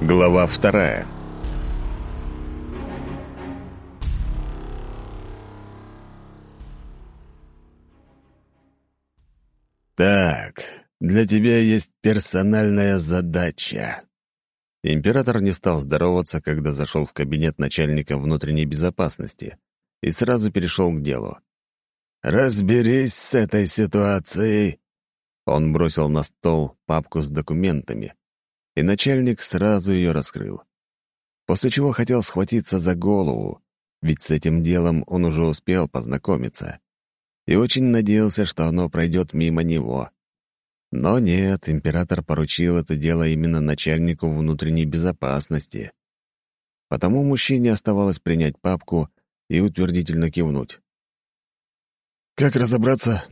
Глава вторая «Так, для тебя есть персональная задача». Император не стал здороваться, когда зашел в кабинет начальника внутренней безопасности и сразу перешел к делу. «Разберись с этой ситуацией!» Он бросил на стол папку с документами, и начальник сразу ее раскрыл. После чего хотел схватиться за голову, ведь с этим делом он уже успел познакомиться, и очень надеялся, что оно пройдет мимо него. Но нет, император поручил это дело именно начальнику внутренней безопасности. Потому мужчине оставалось принять папку и утвердительно кивнуть. «Как разобраться?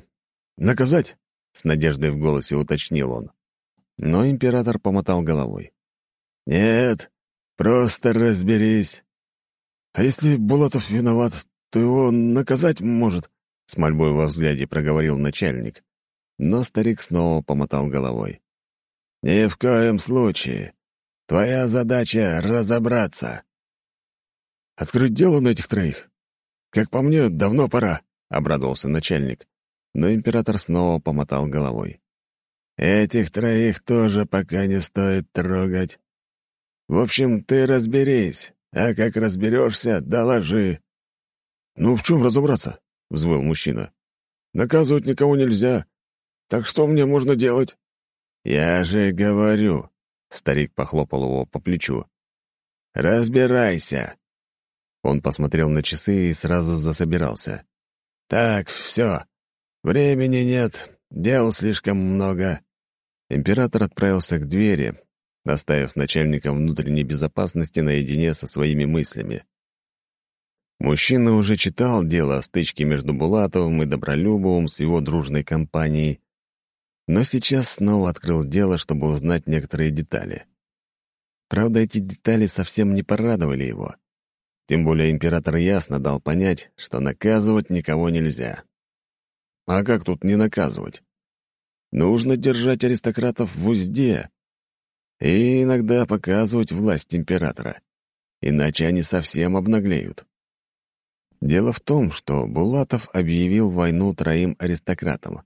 Наказать?» — с надеждой в голосе уточнил он. Но император помотал головой. «Нет, просто разберись. А если Булатов виноват, то его наказать может?» С мольбой во взгляде проговорил начальник. Но старик снова помотал головой. «Ни в коем случае. Твоя задача — разобраться». «Открыть дело на этих троих? Как по мне, давно пора», — обрадовался начальник. Но император снова помотал головой. Этих троих тоже пока не стоит трогать. В общем, ты разберись, а как разберешься, доложи». «Ну, в чем разобраться?» — взвыл мужчина. «Наказывать никого нельзя. Так что мне можно делать?» «Я же говорю», — старик похлопал его по плечу. «Разбирайся». Он посмотрел на часы и сразу засобирался. «Так, все. Времени нет, дел слишком много. Император отправился к двери, оставив начальника внутренней безопасности наедине со своими мыслями. Мужчина уже читал дело о стычке между Булатовым и Добролюбовым с его дружной компанией, но сейчас снова открыл дело, чтобы узнать некоторые детали. Правда, эти детали совсем не порадовали его. Тем более император ясно дал понять, что наказывать никого нельзя. А как тут не наказывать? Нужно держать аристократов в узде и иногда показывать власть императора, иначе они совсем обнаглеют. Дело в том, что Булатов объявил войну троим аристократам.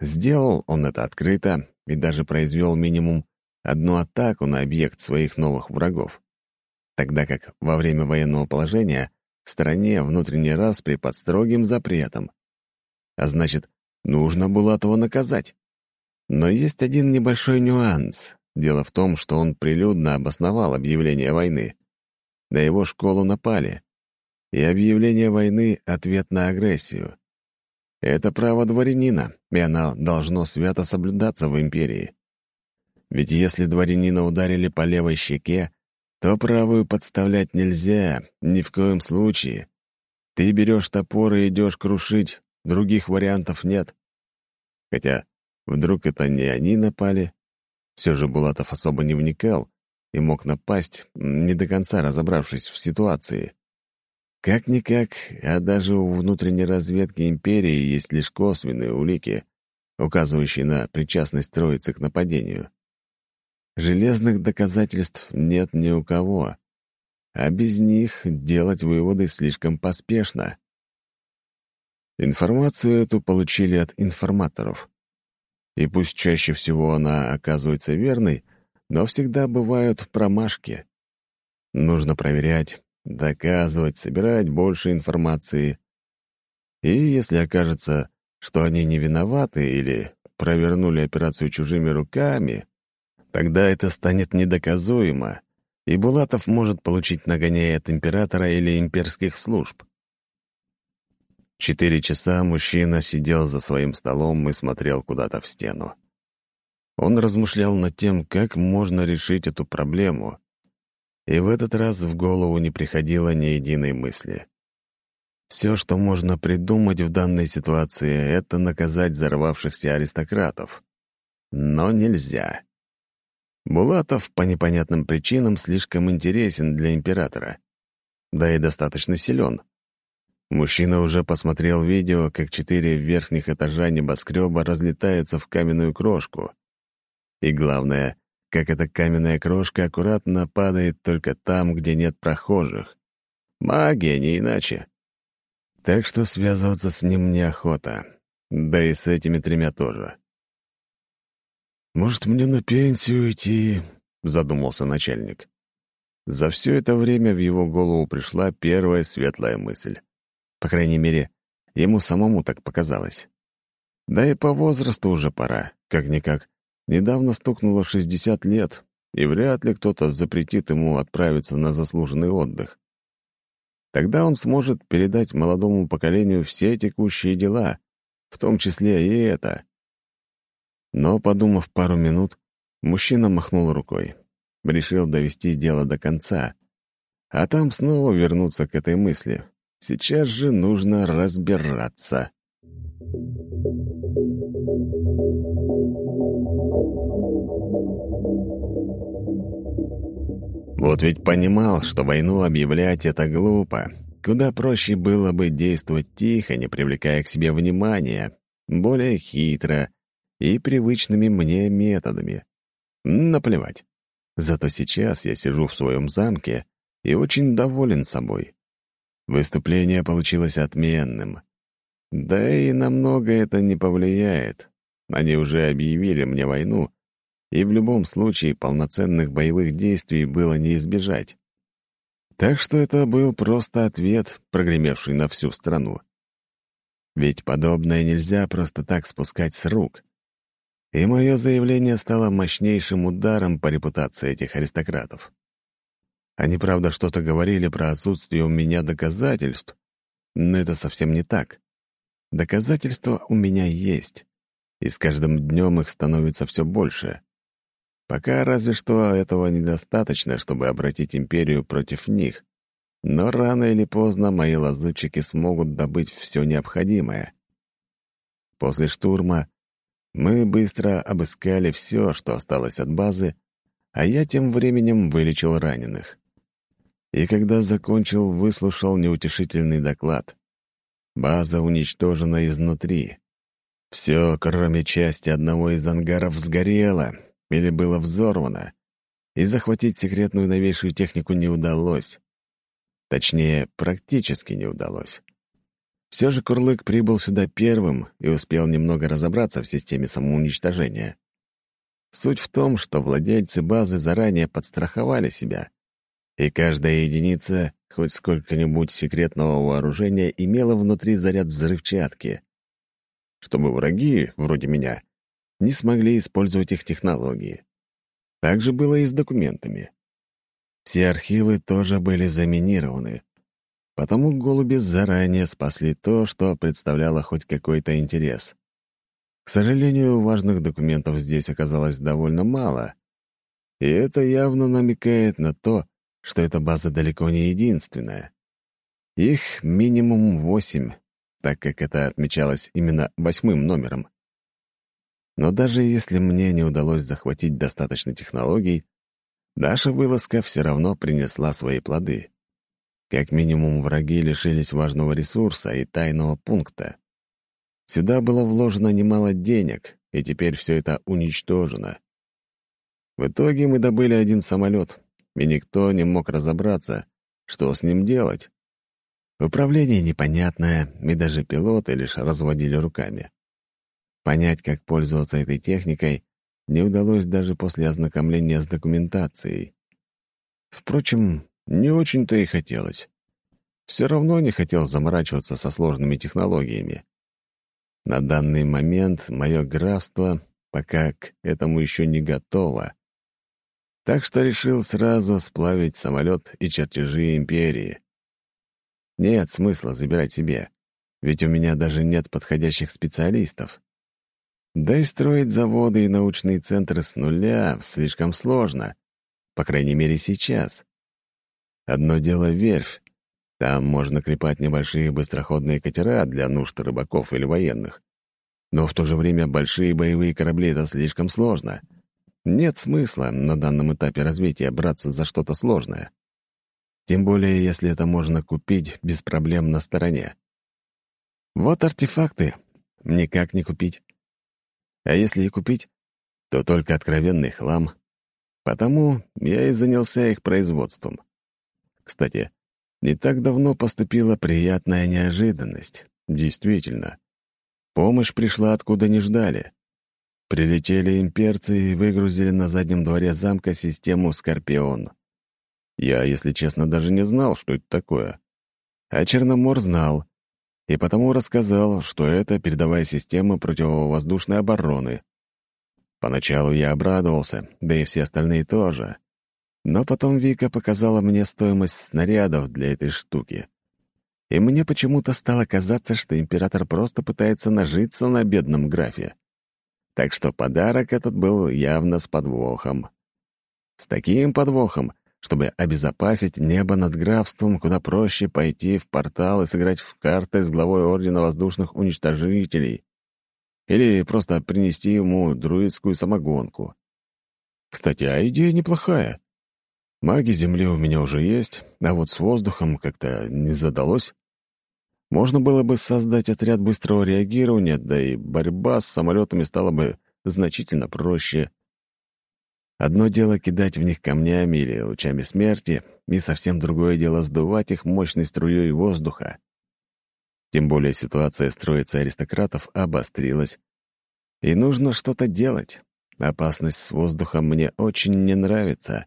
Сделал он это открыто и даже произвел минимум одну атаку на объект своих новых врагов, тогда как во время военного положения в стране внутренний распри под строгим запретом. А значит, Нужно Булатова наказать. Но есть один небольшой нюанс. Дело в том, что он прилюдно обосновал объявление войны. На его школу напали. И объявление войны — ответ на агрессию. Это право дворянина, и оно должно свято соблюдаться в империи. Ведь если дворянина ударили по левой щеке, то правую подставлять нельзя, ни в коем случае. Ты берешь топор и идешь крушить, Других вариантов нет. Хотя вдруг это не они напали. Все же Булатов особо не вникал и мог напасть, не до конца разобравшись в ситуации. Как-никак, а даже у внутренней разведки империи есть лишь косвенные улики, указывающие на причастность троицы к нападению. Железных доказательств нет ни у кого, а без них делать выводы слишком поспешно. Информацию эту получили от информаторов. И пусть чаще всего она оказывается верной, но всегда бывают промашки. Нужно проверять, доказывать, собирать больше информации. И если окажется, что они не виноваты или провернули операцию чужими руками, тогда это станет недоказуемо, и Булатов может получить нагоняя от императора или имперских служб. Четыре часа мужчина сидел за своим столом и смотрел куда-то в стену. Он размышлял над тем, как можно решить эту проблему, и в этот раз в голову не приходило ни единой мысли. Все, что можно придумать в данной ситуации, это наказать взорвавшихся аристократов. Но нельзя. Булатов по непонятным причинам слишком интересен для императора. Да и достаточно силен. Мужчина уже посмотрел видео, как четыре верхних этажа небоскреба разлетаются в каменную крошку. И главное, как эта каменная крошка аккуратно падает только там, где нет прохожих. Магия, не иначе. Так что связываться с ним неохота. Да и с этими тремя тоже. «Может, мне на пенсию уйти?» — задумался начальник. За все это время в его голову пришла первая светлая мысль. По крайней мере, ему самому так показалось. Да и по возрасту уже пора, как-никак. Недавно стукнуло 60 лет, и вряд ли кто-то запретит ему отправиться на заслуженный отдых. Тогда он сможет передать молодому поколению все текущие дела, в том числе и это. Но, подумав пару минут, мужчина махнул рукой. Решил довести дело до конца, а там снова вернуться к этой мысли. Сейчас же нужно разбираться. Вот ведь понимал, что войну объявлять — это глупо. Куда проще было бы действовать тихо, не привлекая к себе внимания, более хитро и привычными мне методами. Наплевать. Зато сейчас я сижу в своем замке и очень доволен собой. Выступление получилось отменным. Да и намного это не повлияет. Они уже объявили мне войну, и в любом случае полноценных боевых действий было не избежать. Так что это был просто ответ, прогремевший на всю страну. Ведь подобное нельзя просто так спускать с рук. И мое заявление стало мощнейшим ударом по репутации этих аристократов. Они, правда, что-то говорили про отсутствие у меня доказательств, но это совсем не так. Доказательства у меня есть, и с каждым днем их становится все больше. Пока разве что этого недостаточно, чтобы обратить империю против них. Но рано или поздно мои лазутчики смогут добыть все необходимое. После штурма мы быстро обыскали все, что осталось от базы, а я тем временем вылечил раненых. И когда закончил, выслушал неутешительный доклад. База уничтожена изнутри. Все, кроме части одного из ангаров, сгорело или было взорвано, и захватить секретную новейшую технику не удалось. Точнее, практически не удалось. Все же Курлык прибыл сюда первым и успел немного разобраться в системе самоуничтожения. Суть в том, что владельцы базы заранее подстраховали себя, и каждая единица хоть сколько-нибудь секретного вооружения имела внутри заряд взрывчатки, чтобы враги, вроде меня, не смогли использовать их технологии. Так же было и с документами. Все архивы тоже были заминированы, потому голуби заранее спасли то, что представляло хоть какой-то интерес. К сожалению, важных документов здесь оказалось довольно мало, и это явно намекает на то, что эта база далеко не единственная. Их минимум восемь, так как это отмечалось именно восьмым номером. Но даже если мне не удалось захватить достаточно технологий, наша вылазка все равно принесла свои плоды. Как минимум, враги лишились важного ресурса и тайного пункта. Сюда было вложено немало денег, и теперь все это уничтожено. В итоге мы добыли один самолет, и никто не мог разобраться, что с ним делать. Управление непонятное, и даже пилоты лишь разводили руками. Понять, как пользоваться этой техникой, не удалось даже после ознакомления с документацией. Впрочем, не очень-то и хотелось. Все равно не хотел заморачиваться со сложными технологиями. На данный момент мое графство пока к этому еще не готово, так что решил сразу сплавить самолет и чертежи империи. Нет смысла забирать себе, ведь у меня даже нет подходящих специалистов. Да и строить заводы и научные центры с нуля слишком сложно, по крайней мере сейчас. Одно дело — верфь. Там можно клепать небольшие быстроходные катера для нужд рыбаков или военных. Но в то же время большие боевые корабли — это слишком сложно — нет смысла на данном этапе развития браться за что-то сложное. Тем более, если это можно купить без проблем на стороне. Вот артефакты никак не купить. А если и купить, то только откровенный хлам. Потому я и занялся их производством. Кстати, не так давно поступила приятная неожиданность. Действительно. Помощь пришла откуда не ждали. Прилетели имперцы и выгрузили на заднем дворе замка систему «Скорпион». Я, если честно, даже не знал, что это такое. А Черномор знал, и потому рассказал, что это передовая система противовоздушной обороны. Поначалу я обрадовался, да и все остальные тоже. Но потом Вика показала мне стоимость снарядов для этой штуки. И мне почему-то стало казаться, что император просто пытается нажиться на бедном графе. Так что подарок этот был явно с подвохом. С таким подвохом, чтобы обезопасить небо над графством, куда проще пойти в портал и сыграть в карты с главой Ордена Воздушных Уничтожителей. Или просто принести ему друидскую самогонку. Кстати, а идея неплохая. Маги Земли у меня уже есть, а вот с воздухом как-то не задалось. Можно было бы создать отряд быстрого реагирования, да и борьба с самолетами стала бы значительно проще. Одно дело кидать в них камнями или лучами смерти, и совсем другое дело сдувать их мощной струей воздуха. Тем более ситуация с троицей аристократов обострилась. И нужно что-то делать. Опасность с воздухом мне очень не нравится.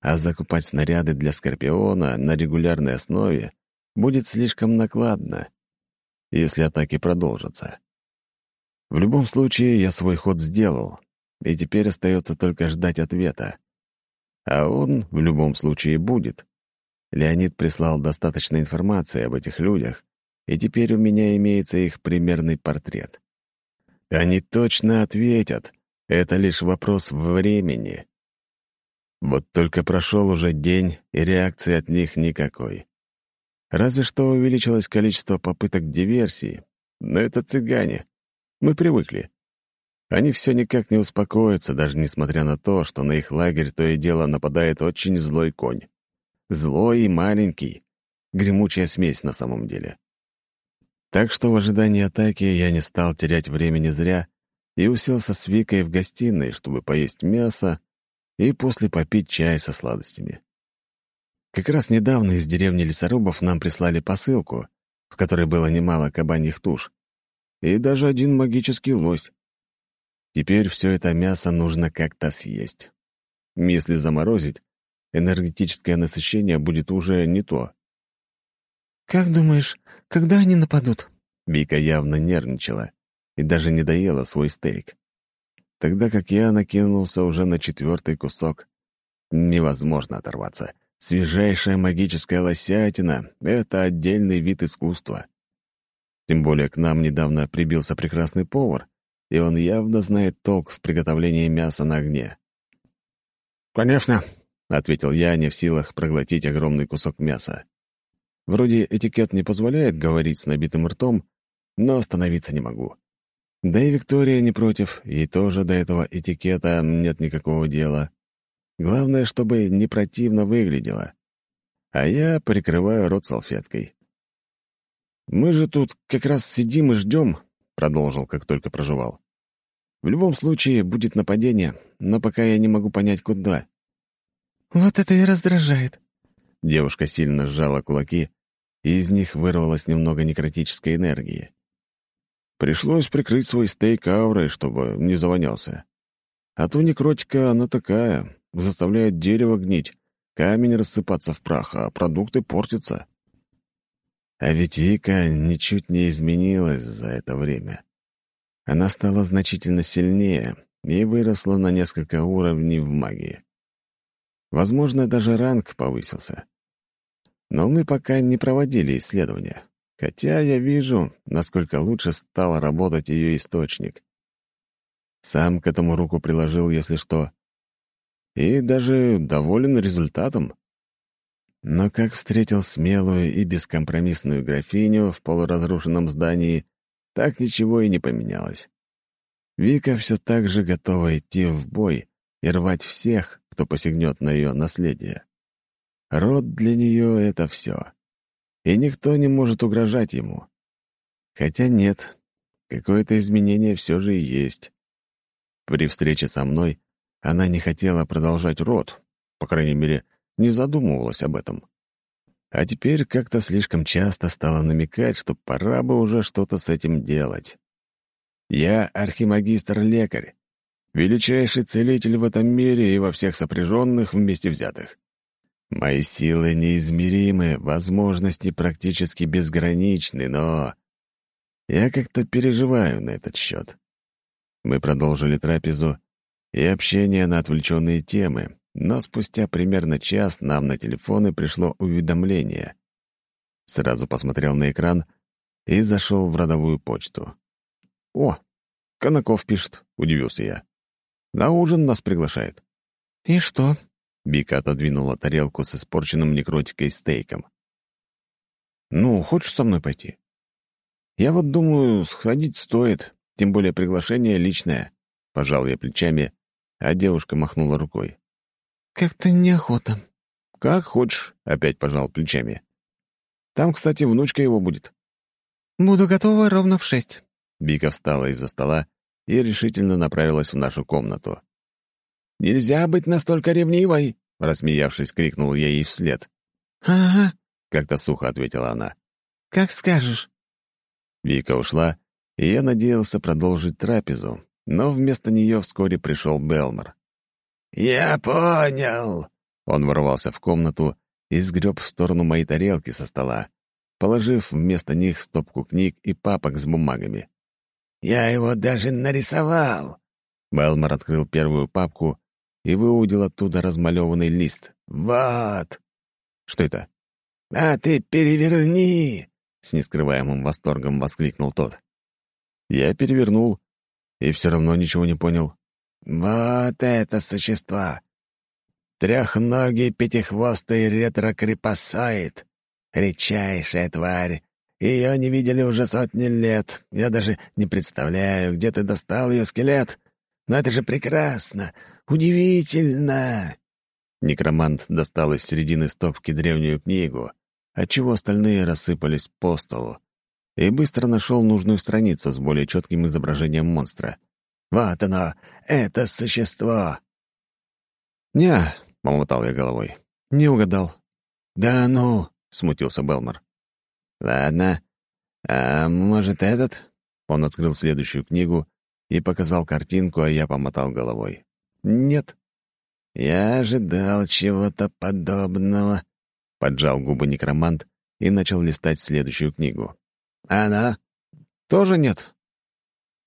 А закупать снаряды для Скорпиона на регулярной основе будет слишком накладно, если атаки продолжатся. В любом случае, я свой ход сделал, и теперь остается только ждать ответа. А он в любом случае будет. Леонид прислал достаточно информации об этих людях, и теперь у меня имеется их примерный портрет. Они точно ответят. Это лишь вопрос времени. Вот только прошел уже день, и реакции от них никакой. Разве что увеличилось количество попыток диверсии. Но это цыгане. Мы привыкли. Они все никак не успокоятся, даже несмотря на то, что на их лагерь то и дело нападает очень злой конь. Злой и маленький. Гремучая смесь на самом деле. Так что в ожидании атаки я не стал терять времени зря и уселся с Викой в гостиной, чтобы поесть мясо и после попить чай со сладостями. Как раз недавно из деревни лесорубов нам прислали посылку, в которой было немало кабаньих туш, и даже один магический лось. Теперь все это мясо нужно как-то съесть. Если заморозить, энергетическое насыщение будет уже не то. «Как думаешь, когда они нападут?» Вика явно нервничала и даже не доела свой стейк. Тогда как я накинулся уже на четвертый кусок. Невозможно оторваться. Свежайшая магическая лосятина — это отдельный вид искусства. Тем более к нам недавно прибился прекрасный повар, и он явно знает толк в приготовлении мяса на огне. «Конечно», — ответил я, не в силах проглотить огромный кусок мяса. Вроде этикет не позволяет говорить с набитым ртом, но остановиться не могу. Да и Виктория не против, ей тоже до этого этикета нет никакого дела. Главное, чтобы не противно выглядело. А я прикрываю рот салфеткой. «Мы же тут как раз сидим и ждем», — продолжил, как только проживал. «В любом случае будет нападение, но пока я не могу понять, куда». «Вот это и раздражает». Девушка сильно сжала кулаки, и из них вырвалось немного некротической энергии. Пришлось прикрыть свой стейк аурой, чтобы не завонялся. А то некротика, она такая, заставляет дерево гнить, камень рассыпаться в прах, а продукты портятся. А ведь Вика ничуть не изменилась за это время. Она стала значительно сильнее и выросла на несколько уровней в магии. Возможно, даже ранг повысился. Но мы пока не проводили исследования, хотя я вижу, насколько лучше стал работать ее источник. Сам к этому руку приложил, если что, и даже доволен результатом. Но как встретил смелую и бескомпромиссную графиню в полуразрушенном здании, так ничего и не поменялось. Вика все так же готова идти в бой и рвать всех, кто посягнет на ее наследие. Род для нее — это все. И никто не может угрожать ему. Хотя нет, какое-то изменение все же и есть. При встрече со мной она не хотела продолжать род, по крайней мере, не задумывалась об этом. А теперь как-то слишком часто стала намекать, что пора бы уже что-то с этим делать. Я архимагистр-лекарь, величайший целитель в этом мире и во всех сопряженных вместе взятых. Мои силы неизмеримы, возможности практически безграничны, но... Я как-то переживаю на этот счет. Мы продолжили трапезу и общение на отвлеченные темы, но спустя примерно час нам на телефоны пришло уведомление. Сразу посмотрел на экран и зашел в родовую почту. «О, Конаков пишет», — удивился я. «На ужин нас приглашает». «И что?» — Бика отодвинула тарелку с испорченным некротикой стейком. «Ну, хочешь со мной пойти?» «Я вот думаю, сходить стоит, тем более приглашение личное», — пожал я плечами, а девушка махнула рукой. «Как-то неохота». «Как хочешь», — опять пожал плечами. «Там, кстати, внучка его будет». «Буду готова ровно в шесть». Бика встала из-за стола и решительно направилась в нашу комнату. «Нельзя быть настолько ревнивой!» — рассмеявшись, крикнул я ей вслед. «Ага», — как-то сухо ответила она. «Как скажешь». Вика ушла, и я надеялся продолжить трапезу, но вместо нее вскоре пришел Белмор. «Я понял!» Он ворвался в комнату и сгреб в сторону моей тарелки со стола, положив вместо них стопку книг и папок с бумагами. «Я его даже нарисовал!» Белмор открыл первую папку и выудил оттуда размалеванный лист. «Вот!» «Что это?» «А ты переверни!» — с нескрываемым восторгом воскликнул тот. Я перевернул и все равно ничего не понял. Вот это существо! Трехногий пятихвостый ретрокрепосоид. Редчайшая тварь. Ее не видели уже сотни лет. Я даже не представляю, где ты достал ее скелет. Но это же прекрасно! Удивительно!» Некромант достал из середины стопки древнюю книгу, отчего остальные рассыпались по столу, и быстро нашел нужную страницу с более четким изображением монстра. Вот оно, это существо!» «Не», — помотал я головой, — «не угадал». «Да ну!» — смутился Белмор. «Ладно. А может, этот?» Он открыл следующую книгу и показал картинку, а я помотал головой. «Нет». «Я ожидал чего-то подобного», — поджал губы некромант и начал листать следующую книгу. «Она?» «Тоже нет».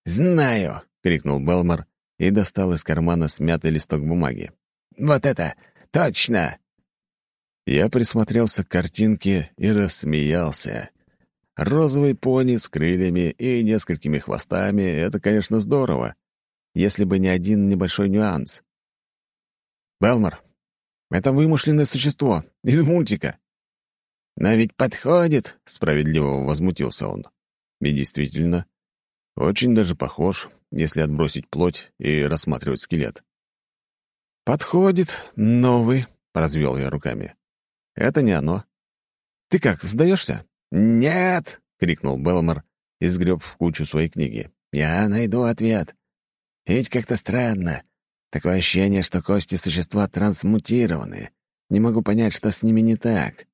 «Знаю», — крикнул Белмор и достал из кармана смятый листок бумаги. «Вот это! Точно!» Я присмотрелся к картинке и рассмеялся. Розовый пони с крыльями и несколькими хвостами — это, конечно, здорово, если бы не один небольшой нюанс. «Белмор, это вымышленное существо из мультика». «Но ведь подходит», — справедливо возмутился он. И действительно, очень даже похож, если отбросить плоть и рассматривать скелет. «Подходит, новый», — развел я руками. «Это не оно. Ты как, сдаешься?» «Нет!» — крикнул Белмор и сгреб в кучу своей книги. «Я найду ответ. Ведь как-то странно. Такое ощущение, что кости существа трансмутированы. Не могу понять, что с ними не так».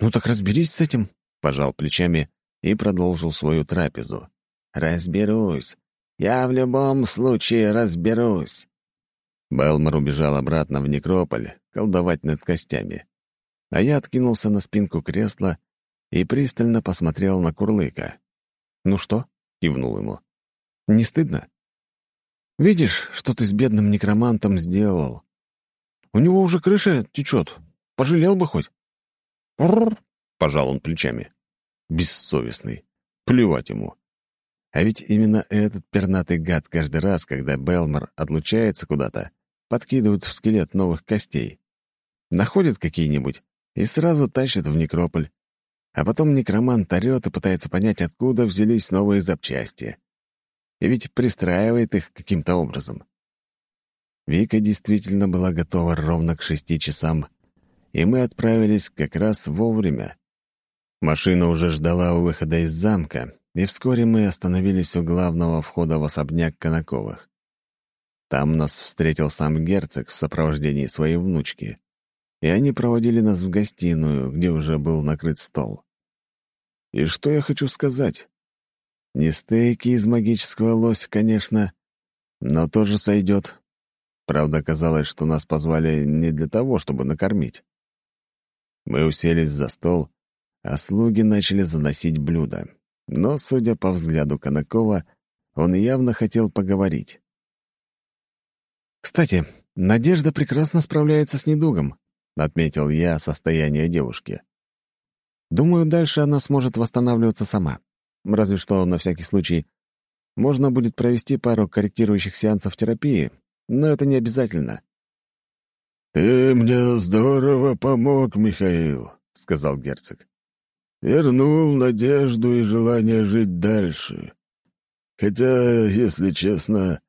«Ну так разберись с этим», — пожал плечами и продолжил свою трапезу. «Разберусь. Я в любом случае разберусь». Белмор убежал обратно в некрополь, колдовать над костями. А я откинулся на спинку кресла и пристально посмотрел на Курлыка. «Ну что?» — кивнул ему. «Не стыдно? Видишь, что ты с бедным некромантом сделал? У него уже крыша течет. Пожалел бы хоть». Пожал он плечами. «Бессовестный. Плевать ему. А ведь именно этот пернатый гад каждый раз, когда Белмор отлучается куда-то, подкидывает в скелет новых костей. Находит какие-нибудь и сразу тащит в некрополь. А потом некромант орёт и пытается понять, откуда взялись новые запчасти. И ведь пристраивает их каким-то образом. Вика действительно была готова ровно к шести часам, и мы отправились как раз вовремя. Машина уже ждала у выхода из замка, и вскоре мы остановились у главного входа в особняк Конаковых. Там нас встретил сам герцог в сопровождении своей внучки, и они проводили нас в гостиную, где уже был накрыт стол. И что я хочу сказать? Не стейки из магического лося, конечно, но тоже сойдет. Правда, казалось, что нас позвали не для того, чтобы накормить. Мы уселись за стол, а слуги начали заносить блюда. Но, судя по взгляду Конакова, он явно хотел поговорить. «Кстати, Надежда прекрасно справляется с недугом», — отметил я состояние девушки. «Думаю, дальше она сможет восстанавливаться сама. Разве что, на всякий случай, можно будет провести пару корректирующих сеансов терапии, но это не обязательно». «Ты мне здорово помог, Михаил», — сказал герцог. «Вернул надежду и желание жить дальше. Хотя, если честно,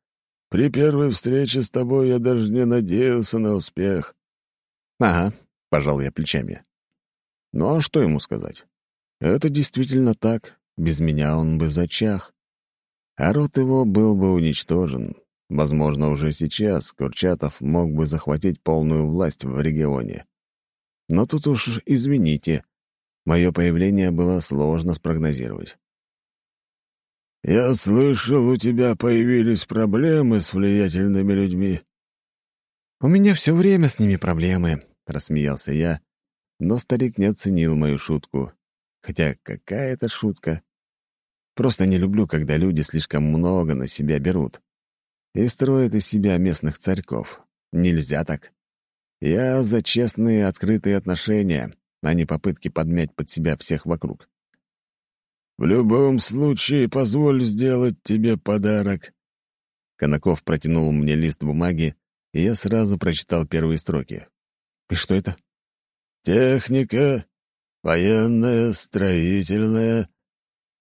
при первой встрече с тобой я даже не надеялся на успех». «Ага», — пожал я плечами. «Ну а что ему сказать? Это действительно так. Без меня он бы зачах. А рот его был бы уничтожен. Возможно, уже сейчас Курчатов мог бы захватить полную власть в регионе. Но тут уж извините, мое появление было сложно спрогнозировать. «Я слышал, у тебя появились проблемы с влиятельными людьми». «У меня все время с ними проблемы», — рассмеялся я, но старик не оценил мою шутку. Хотя какая это шутка? Просто не люблю, когда люди слишком много на себя берут и строят из себя местных царьков. Нельзя так. Я за честные открытые отношения, а не попытки подмять под себя всех вокруг. «В любом случае, позволь сделать тебе подарок». Конаков протянул мне лист бумаги, и я сразу прочитал первые строки. «И что это?» «Техника, военная, строительная».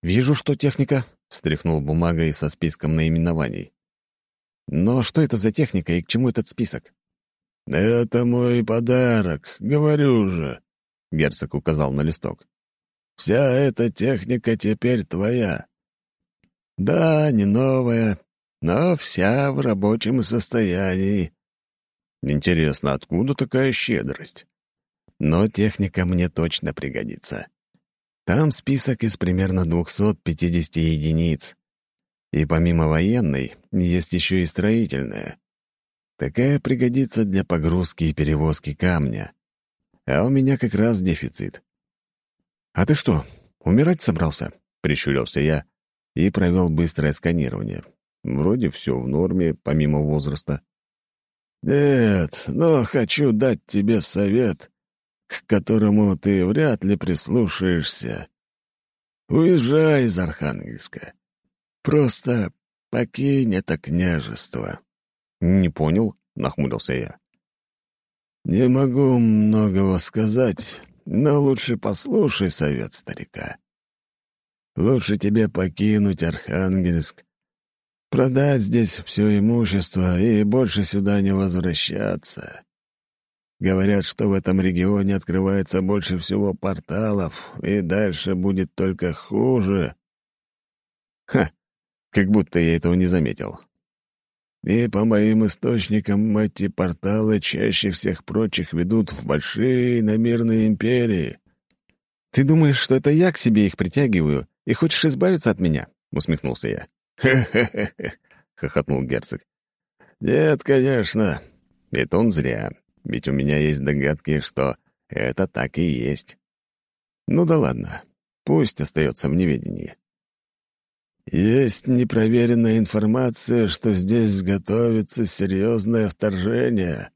«Вижу, что техника», — встряхнул бумагой со списком наименований. «Но что это за техника и к чему этот список?» «Это мой подарок, говорю же», — герцог указал на листок. Вся эта техника теперь твоя. Да, не новая, но вся в рабочем состоянии. Интересно, откуда такая щедрость? Но техника мне точно пригодится. Там список из примерно 250 единиц. И помимо военной, есть еще и строительная. Такая пригодится для погрузки и перевозки камня. А у меня как раз дефицит. «А ты что, умирать собрался?» — прищурился я и провел быстрое сканирование. Вроде все в норме, помимо возраста. «Нет, но хочу дать тебе совет, к которому ты вряд ли прислушаешься. Уезжай из Архангельска. Просто покинь это княжество». «Не понял», — нахмурился я. «Не могу многого сказать, но лучше послушай совет старика. Лучше тебе покинуть Архангельск, продать здесь все имущество и больше сюда не возвращаться. Говорят, что в этом регионе открывается больше всего порталов, и дальше будет только хуже. Ха, как будто я этого не заметил. И по моим источникам эти порталы чаще всех прочих ведут в большие намирные империи. «Ты думаешь, что это я к себе их притягиваю и хочешь избавиться от меня?» — усмехнулся я. «Хе-хе-хе!» — хохотнул герцог. «Нет, конечно». Это он зря, ведь у меня есть догадки, что это так и есть. Ну да ладно, пусть остается в неведении. Есть непроверенная информация, что здесь готовится серьезное вторжение.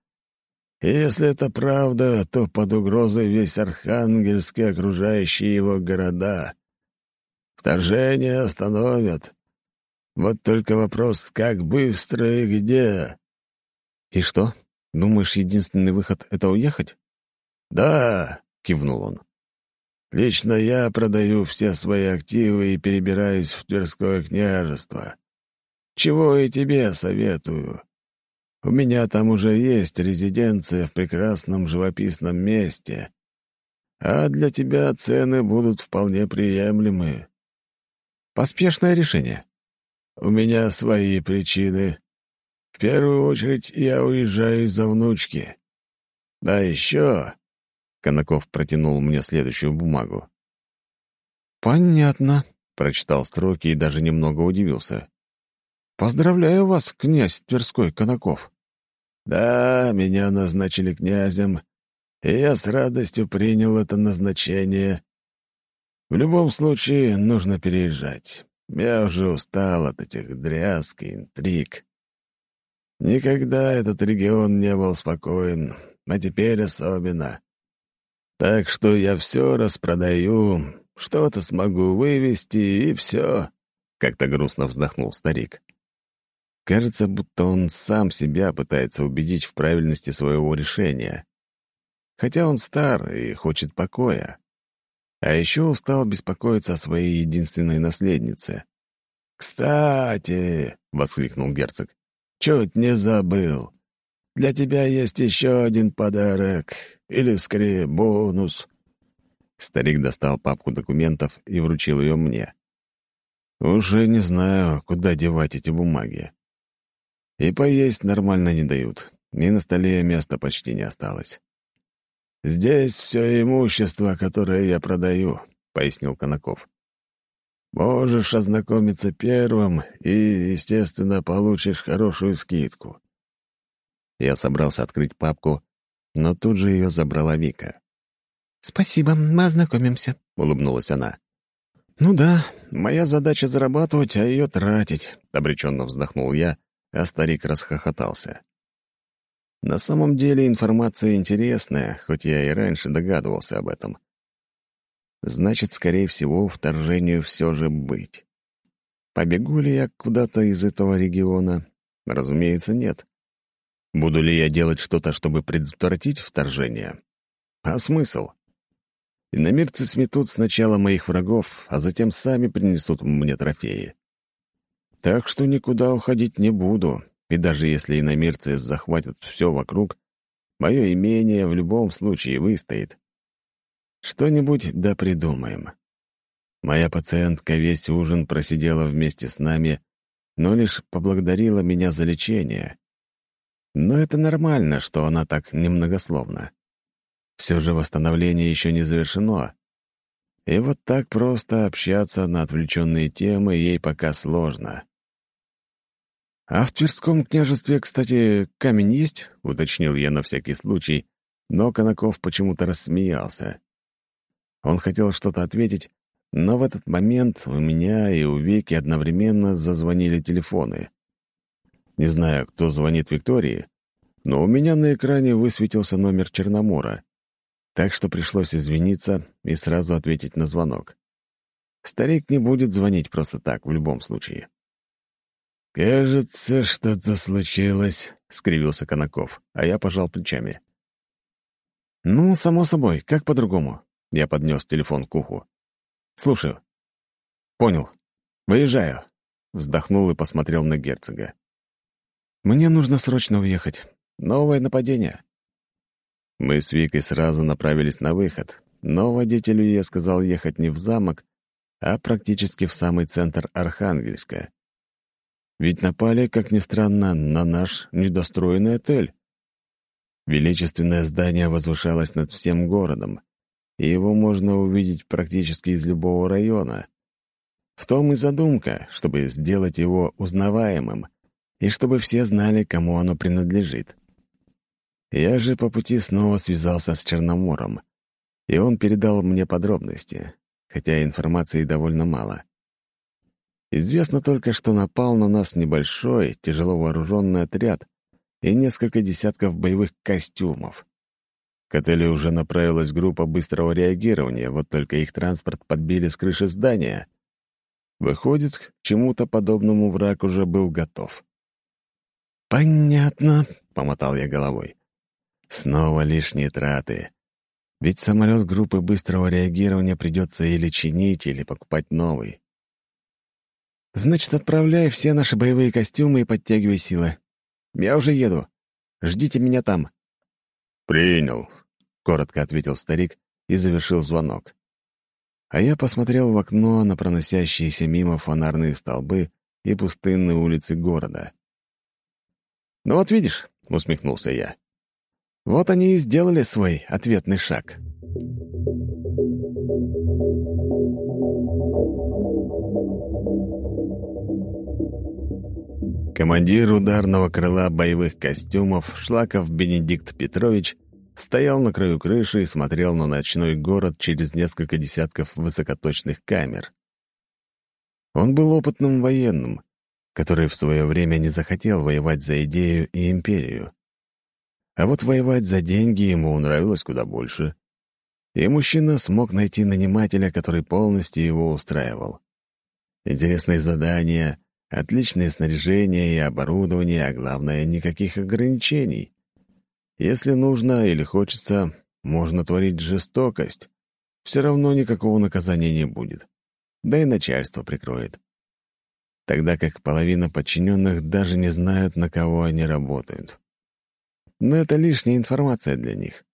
И если это правда, то под угрозой весь Архангельск и окружающие его города. Вторжение остановят. Вот только вопрос, как быстро и где. «И что, думаешь, единственный выход — это уехать?» «Да», — кивнул он. Лично я продаю все свои активы и перебираюсь в Тверское княжество. Чего и тебе советую. У меня там уже есть резиденция в прекрасном живописном месте, а для тебя цены будут вполне приемлемы. Поспешное решение. У меня свои причины. В первую очередь я уезжаю из-за внучки. Да еще...» Конаков протянул мне следующую бумагу. «Понятно», — прочитал строки и даже немного удивился. «Поздравляю вас, князь Тверской Конаков». «Да, меня назначили князем, и я с радостью принял это назначение. В любом случае, нужно переезжать. Я уже устал от этих дрязг и интриг. Никогда этот регион не был спокоен, а теперь особенно. Так что я все распродаю, что-то смогу вывести, и все. Как-то грустно вздохнул старик. Кажется, будто он сам себя пытается убедить в правильности своего решения. Хотя он стар и хочет покоя. А еще устал беспокоиться о своей единственной наследнице. «Кстати!» — воскликнул герцог. «Чуть не забыл. Для тебя есть еще один подарок, или, скорее, бонус». Старик достал папку документов и вручил ее мне. Уже не знаю, куда девать эти бумаги. И поесть нормально не дают, и на столе места почти не осталось. «Здесь все имущество, которое я продаю», — пояснил Конаков. «Можешь ознакомиться первым и, естественно, получишь хорошую скидку». Я собрался открыть папку, но тут же ее забрала Вика. «Спасибо, мы ознакомимся», — улыбнулась она. «Ну да, моя задача зарабатывать, а ее тратить», — обреченно вздохнул я, а старик расхохотался. На самом деле информация интересная, хоть я и раньше догадывался об этом. Значит, скорее всего, вторжению все же быть. Побегу ли я куда-то из этого региона? Разумеется, нет. Буду ли я делать что-то, чтобы предотвратить вторжение? А смысл? Иномирцы сметут сначала моих врагов, а затем сами принесут мне трофеи. Так что никуда уходить не буду, и даже если иномирцы захватят все вокруг, мое имение в любом случае выстоит. Что-нибудь да придумаем. Моя пациентка весь ужин просидела вместе с нами, но лишь поблагодарила меня за лечение. Но это нормально, что она так немногословна. Все же восстановление еще не завершено. И вот так просто общаться на отвлеченные темы ей пока сложно. «А в Тверском княжестве, кстати, камень есть?» — уточнил я на всякий случай, но Конаков почему-то рассмеялся. Он хотел что-то ответить, но в этот момент у меня и у Вики одновременно зазвонили телефоны. Не знаю, кто звонит Виктории, но у меня на экране высветился номер Черномора, так что пришлось извиниться и сразу ответить на звонок. Старик не будет звонить просто так, в любом случае. «Кажется, что-то случилось», — скривился Конаков, а я пожал плечами. «Ну, само собой, как по-другому?» Я поднес телефон к уху. «Слушаю». «Понял. Выезжаю», — вздохнул и посмотрел на герцога. «Мне нужно срочно уехать. Новое нападение». Мы с Викой сразу направились на выход, но водителю я сказал ехать не в замок, а практически в самый центр Архангельска. Ведь напали, как ни странно, на наш недостроенный отель. Величественное здание возвышалось над всем городом, и его можно увидеть практически из любого района. В том и задумка, чтобы сделать его узнаваемым, и чтобы все знали, кому оно принадлежит. Я же по пути снова связался с Черномором, и он передал мне подробности, хотя информации довольно мало. Известно только, что напал на нас небольшой, тяжело вооруженный отряд и несколько десятков боевых костюмов. К отелю уже направилась группа быстрого реагирования, вот только их транспорт подбили с крыши здания. Выходит, к чему-то подобному враг уже был готов. «Понятно», — помотал я головой. «Снова лишние траты. Ведь самолет группы быстрого реагирования придется или чинить, или покупать новый. Значит, отправляй все наши боевые костюмы и подтягивай силы. Я уже еду. Ждите меня там». «Принял», — коротко ответил старик и завершил звонок. А я посмотрел в окно на проносящиеся мимо фонарные столбы и пустынные улицы города. «Ну вот видишь», — усмехнулся я. «Вот они и сделали свой ответный шаг». Командир ударного крыла боевых костюмов Шлаков Бенедикт Петрович стоял на краю крыши и смотрел на ночной город через несколько десятков высокоточных камер. Он был опытным военным, который в свое время не захотел воевать за идею и империю. А вот воевать за деньги ему нравилось куда больше. И мужчина смог найти нанимателя, который полностью его устраивал. Интересные задания, отличное снаряжение и оборудование, а главное, никаких ограничений. Если нужно или хочется, можно творить жестокость. Все равно никакого наказания не будет. Да и начальство прикроет. Тогда как половина подчиненных даже не знают, на кого они работают. Но это лишняя информация для них.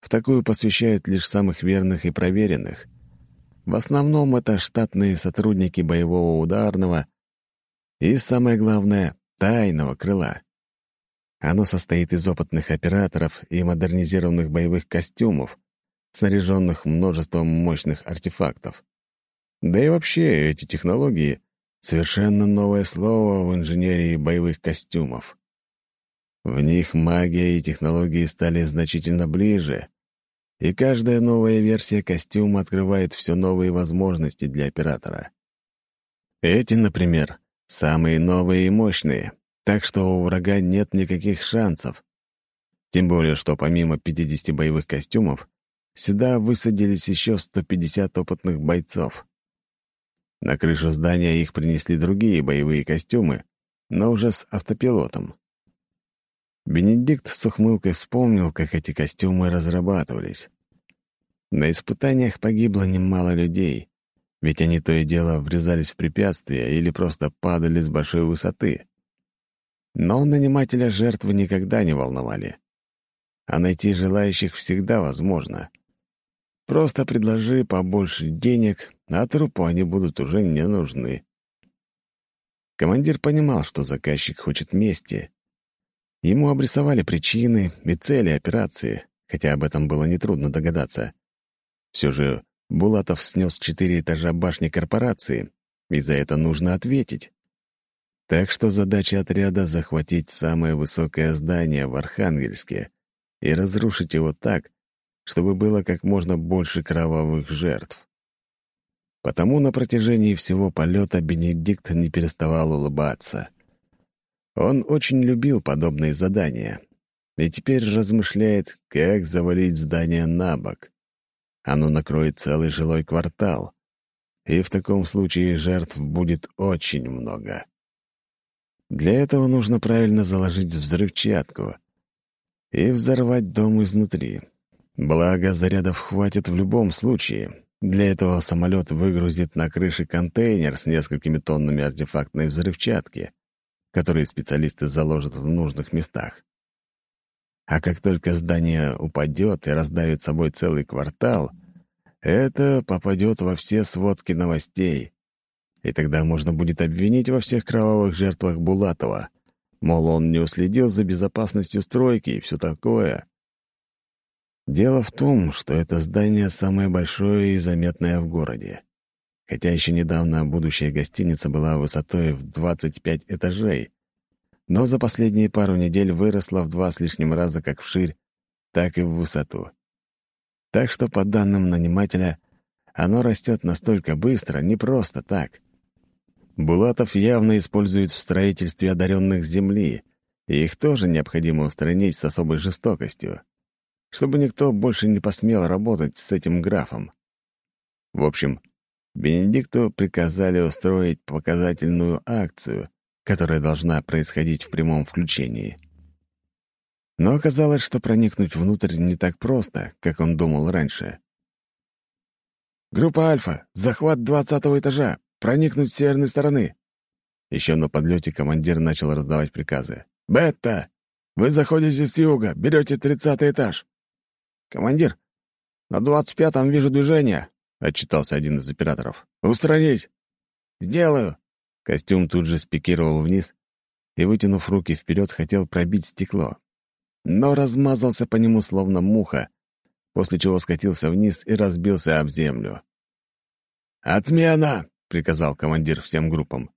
В такую посвящают лишь самых верных и проверенных. В основном это штатные сотрудники боевого ударного и, самое главное, тайного крыла. Оно состоит из опытных операторов и модернизированных боевых костюмов, снаряженных множеством мощных артефактов. Да и вообще эти технологии — совершенно новое слово в инженерии боевых костюмов. В них магия и технологии стали значительно ближе, и каждая новая версия костюма открывает все новые возможности для оператора. Эти, например, самые новые и мощные, так что у врага нет никаких шансов. Тем более, что помимо 50 боевых костюмов, сюда высадились еще 150 опытных бойцов. На крышу здания их принесли другие боевые костюмы, но уже с автопилотом. Бенедикт с ухмылкой вспомнил, как эти костюмы разрабатывались. На испытаниях погибло немало людей, ведь они то и дело врезались в препятствия или просто падали с большой высоты. Но нанимателя жертвы никогда не волновали. А найти желающих всегда возможно. Просто предложи побольше денег, а трупу они будут уже не нужны. Командир понимал, что заказчик хочет мести. Ему обрисовали причины и цели операции, хотя об этом было нетрудно догадаться. Все же Булатов снес четыре этажа башни корпорации, и за это нужно ответить. Так что задача отряда — захватить самое высокое здание в Архангельске и разрушить его так, чтобы было как можно больше кровавых жертв. Потому на протяжении всего полета Бенедикт не переставал улыбаться. Он очень любил подобные задания и теперь размышляет, как завалить здание на бок. Оно накроет целый жилой квартал, и в таком случае жертв будет очень много. Для этого нужно правильно заложить взрывчатку и взорвать дом изнутри. Благо, зарядов хватит в любом случае. Для этого самолет выгрузит на крыше контейнер с несколькими тоннами артефактной взрывчатки, которые специалисты заложат в нужных местах. А как только здание упадет и раздавит собой целый квартал, это попадет во все сводки новостей, и тогда можно будет обвинить во всех кровавых жертвах Булатова. Мол, он не уследил за безопасностью стройки и все такое. Дело в том, что это здание самое большое и заметное в городе. Хотя еще недавно будущая гостиница была высотой в 25 этажей, но за последние пару недель выросла в два с лишним раза как вширь, так и в высоту. Так что, по данным нанимателя, оно растет настолько быстро не просто так. Булатов явно использует в строительстве одаренных земли, и их тоже необходимо устранить с особой жестокостью, чтобы никто больше не посмел работать с этим графом. В общем, Бенедикту приказали устроить показательную акцию, которая должна происходить в прямом включении. Но оказалось, что проникнуть внутрь не так просто, как он думал раньше. «Группа Альфа, захват двадцатого этажа, проникнуть с северной стороны». Еще на подлете командир начал раздавать приказы. «Бетта, вы заходите с юга, берете тридцатый этаж». «Командир, на двадцать пятом вижу движение», — отчитался один из операторов. «Устранить!» «Сделаю!» Костюм тут же спикировал вниз, и, вытянув руки вперед, хотел пробить стекло. Но размазался по нему словно муха, после чего скатился вниз и разбился об землю. «Отмена!» — приказал командир всем группам.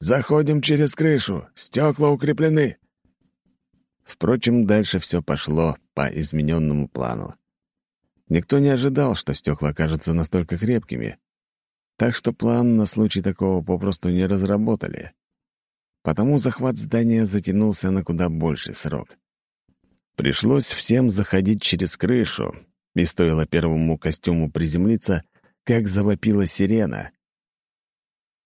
«Заходим через крышу, стекла укреплены». Впрочем, дальше все пошло по измененному плану. Никто не ожидал, что стекла окажутся настолько крепкими. Так что план на случай такого попросту не разработали. Потому захват здания затянулся на куда больший срок. Пришлось всем заходить через крышу, и стоило первому костюму приземлиться, как завопила сирена.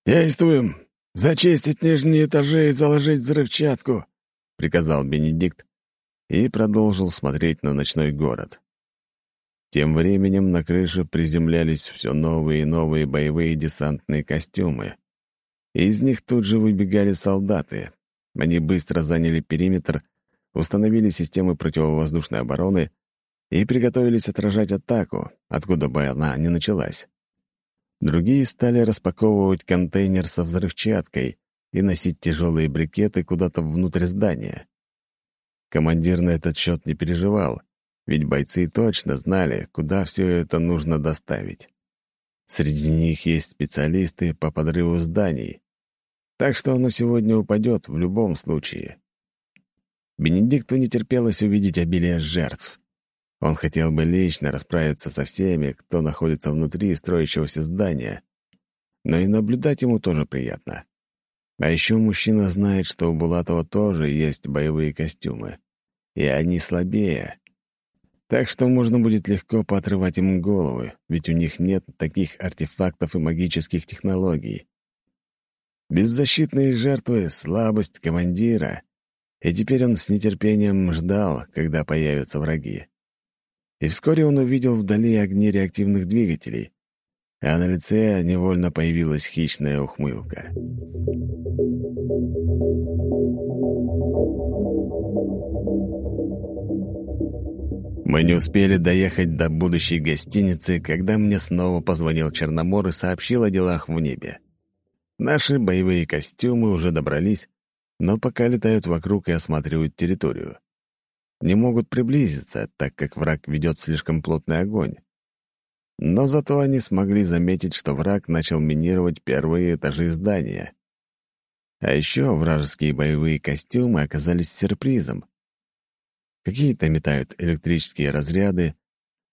«Действуем! Зачистить нижние этажи и заложить взрывчатку!» — приказал Бенедикт и продолжил смотреть на ночной город. Тем временем на крыше приземлялись все новые и новые боевые десантные костюмы. Из них тут же выбегали солдаты. Они быстро заняли периметр, установили системы противовоздушной обороны и приготовились отражать атаку, откуда бы она ни началась. Другие стали распаковывать контейнер со взрывчаткой и носить тяжелые брикеты куда-то внутрь здания. Командир на этот счет не переживал — ведь бойцы точно знали, куда все это нужно доставить. Среди них есть специалисты по подрыву зданий, так что оно сегодня упадет в любом случае. Бенедикту не терпелось увидеть обилие жертв. Он хотел бы лично расправиться со всеми, кто находится внутри строящегося здания, но и наблюдать ему тоже приятно. А еще мужчина знает, что у Булатова тоже есть боевые костюмы, и они слабее, так что можно будет легко поотрывать им головы, ведь у них нет таких артефактов и магических технологий. Беззащитные жертвы — слабость командира, и теперь он с нетерпением ждал, когда появятся враги. И вскоре он увидел вдали огни реактивных двигателей, а на лице невольно появилась хищная ухмылка. Мы не успели доехать до будущей гостиницы, когда мне снова позвонил Черномор и сообщил о делах в небе. Наши боевые костюмы уже добрались, но пока летают вокруг и осматривают территорию. Не могут приблизиться, так как враг ведет слишком плотный огонь. Но зато они смогли заметить, что враг начал минировать первые этажи здания. А еще вражеские боевые костюмы оказались сюрпризом. Какие-то метают электрические разряды,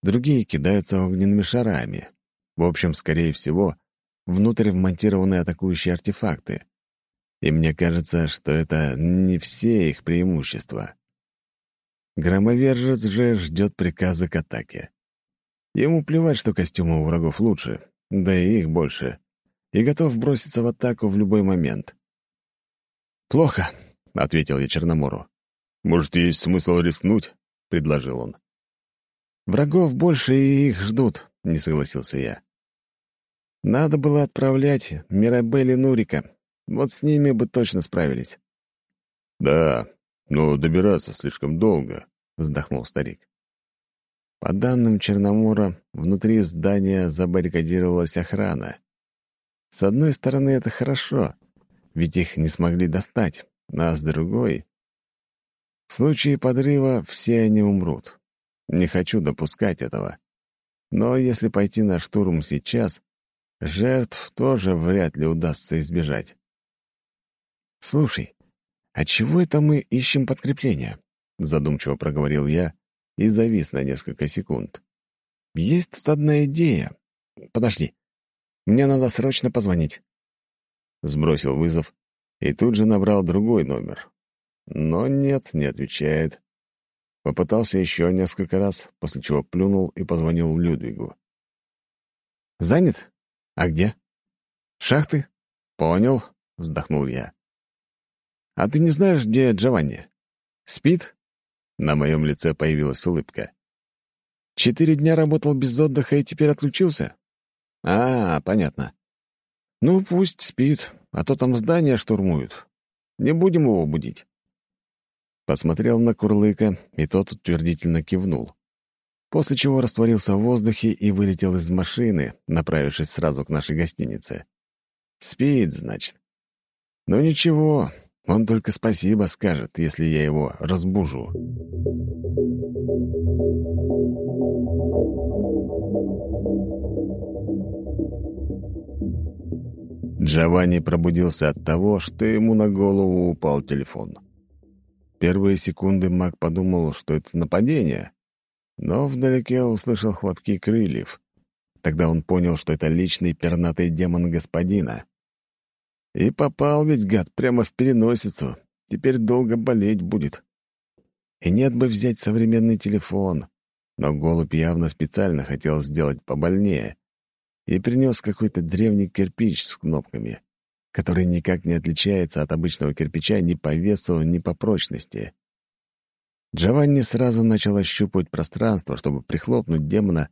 другие кидаются огненными шарами. В общем, скорее всего, внутрь вмонтированы атакующие артефакты. И мне кажется, что это не все их преимущества. Громовержец же ждет приказа к атаке. Ему плевать, что костюмы у врагов лучше, да и их больше, и готов броситься в атаку в любой момент. «Плохо», — ответил я Черномору. «Может, есть смысл рискнуть?» — предложил он. «Врагов больше и их ждут», — не согласился я. «Надо было отправлять Мирабель и Нурика. Вот с ними бы точно справились». «Да, но добираться слишком долго», — вздохнул старик. По данным Черномора, внутри здания забаррикадировалась охрана. С одной стороны, это хорошо, ведь их не смогли достать, а с другой... В случае подрыва все они умрут. Не хочу допускать этого. Но если пойти на штурм сейчас, жертв тоже вряд ли удастся избежать. «Слушай, а чего это мы ищем подкрепление?» — задумчиво проговорил я и завис на несколько секунд. «Есть тут одна идея. Подожди. Мне надо срочно позвонить». Сбросил вызов и тут же набрал другой номер. Но нет, не отвечает. Попытался еще несколько раз, после чего плюнул и позвонил Людвигу. «Занят? А где?» «Шахты?» «Понял», — вздохнул я. «А ты не знаешь, где Джованни? Спит?» На моем лице появилась улыбка. «Четыре дня работал без отдыха и теперь отключился?» «А, понятно. Ну, пусть спит, а то там здание штурмуют. Не будем его будить». Посмотрел на Курлыка, и тот утвердительно кивнул. После чего растворился в воздухе и вылетел из машины, направившись сразу к нашей гостинице. Спит, значит. Ну ничего, Он только спасибо скажет, если я его разбужу. Джованни пробудился от того, что ему на голову упал телефон. Первые секунды маг подумал, что это нападение, но вдалеке услышал хлопки крыльев. Тогда он понял, что это личный пернатый демон господина. И попал ведь, гад, прямо в переносицу. Теперь долго болеть будет. И нет бы взять современный телефон. Но голубь явно специально хотел сделать побольнее и принес какой-то древний кирпич с кнопками, который никак не отличается от обычного кирпича ни по весу, ни по прочности. Джованни сразу начал ощупывать пространство, чтобы прихлопнуть демона,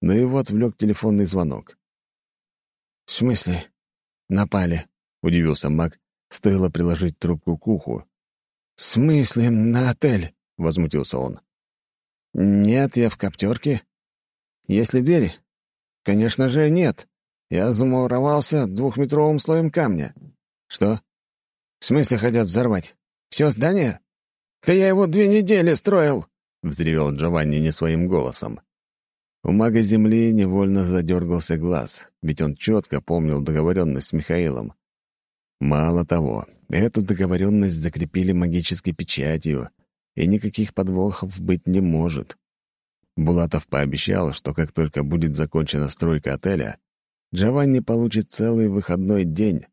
но его отвлек телефонный звонок. «В смысле? Напали?» — удивился маг, стоило приложить трубку к уху. «В смысле на отель?» — возмутился он. «Нет, я в коптерке. Если дверь? Конечно же, нет. Я замуровался двухметровым слоем камня. Что? В смысле хотят взорвать? Все здание? Да я его две недели строил!» — взревел Джованни не своим голосом. У мага Земли невольно задергался глаз, ведь он четко помнил договоренность с Михаилом. Мало того, эту договоренность закрепили магической печатью, и никаких подвохов быть не может. Булатов пообещал, что как только будет закончена стройка отеля, Джованни получит целый выходной день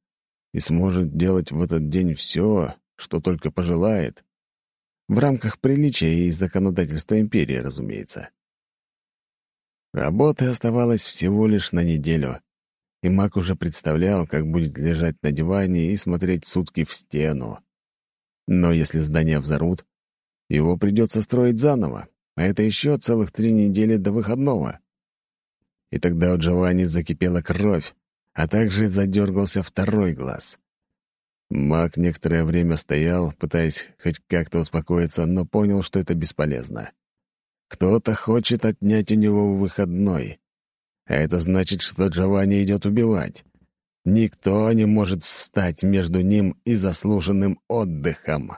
и сможет делать в этот день все, что только пожелает. В рамках приличия и законодательства империи, разумеется. Работы оставалось всего лишь на неделю, и Мак уже представлял, как будет лежать на диване и смотреть сутки в стену. Но если здание взорут, его придется строить заново, а это еще целых три недели до выходного. И тогда у Джованни закипела кровь, а также задергался второй глаз. Мак некоторое время стоял, пытаясь хоть как-то успокоиться, но понял, что это бесполезно. Кто-то хочет отнять у него выходной. А это значит, что Джованни идет убивать. Никто не может встать между ним и заслуженным отдыхом.